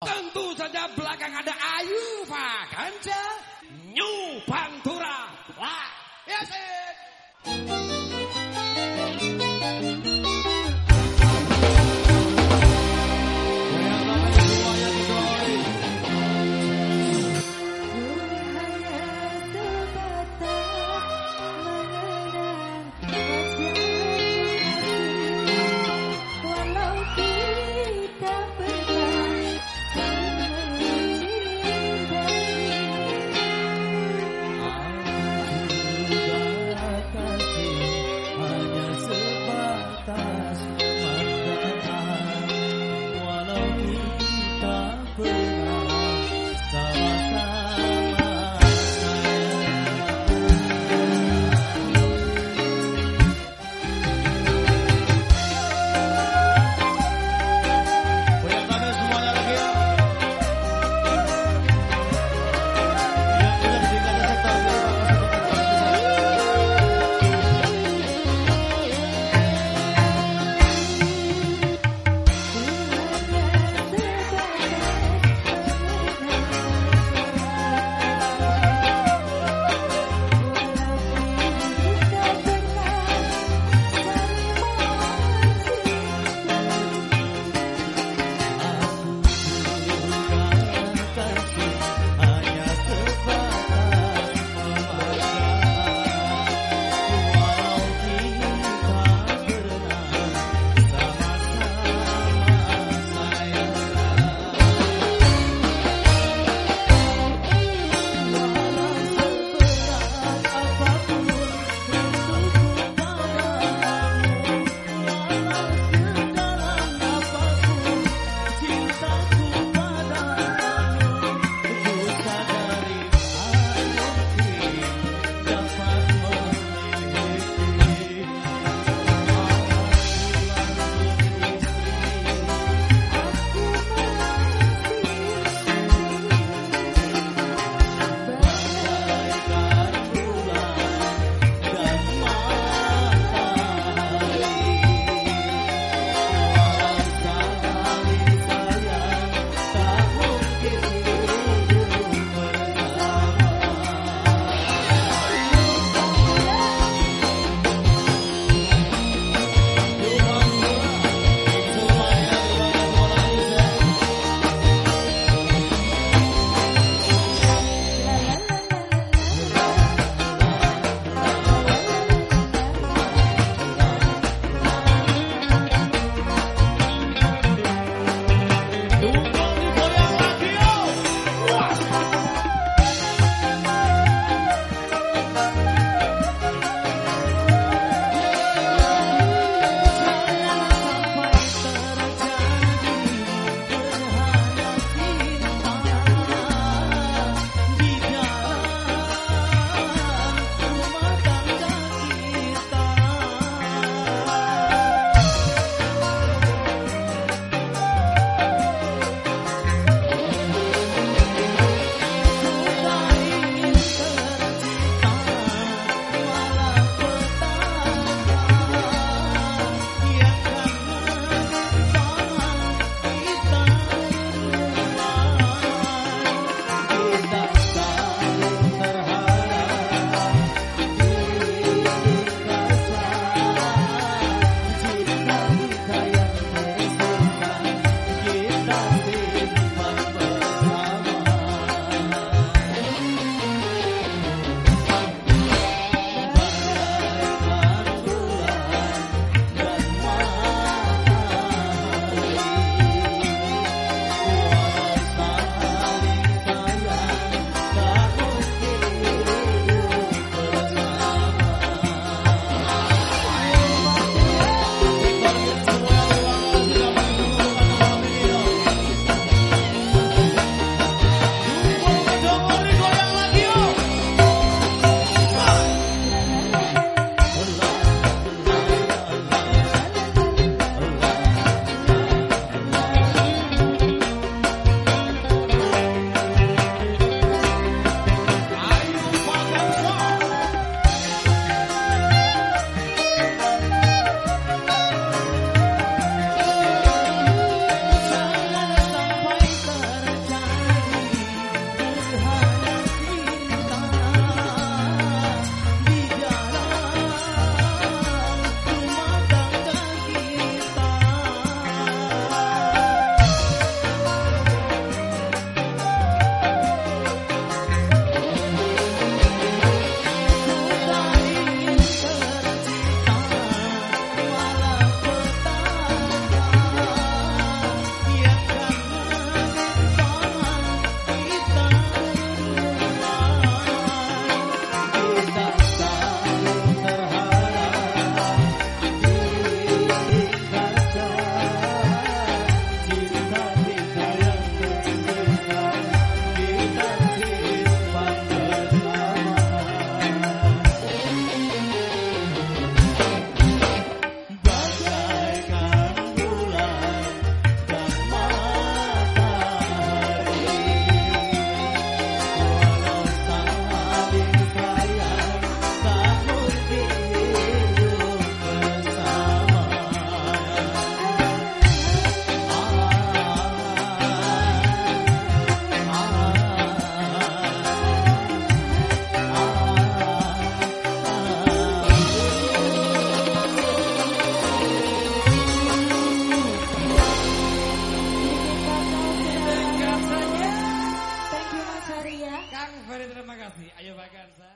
Tentu saja belakang ada Ayu Ganja Garza.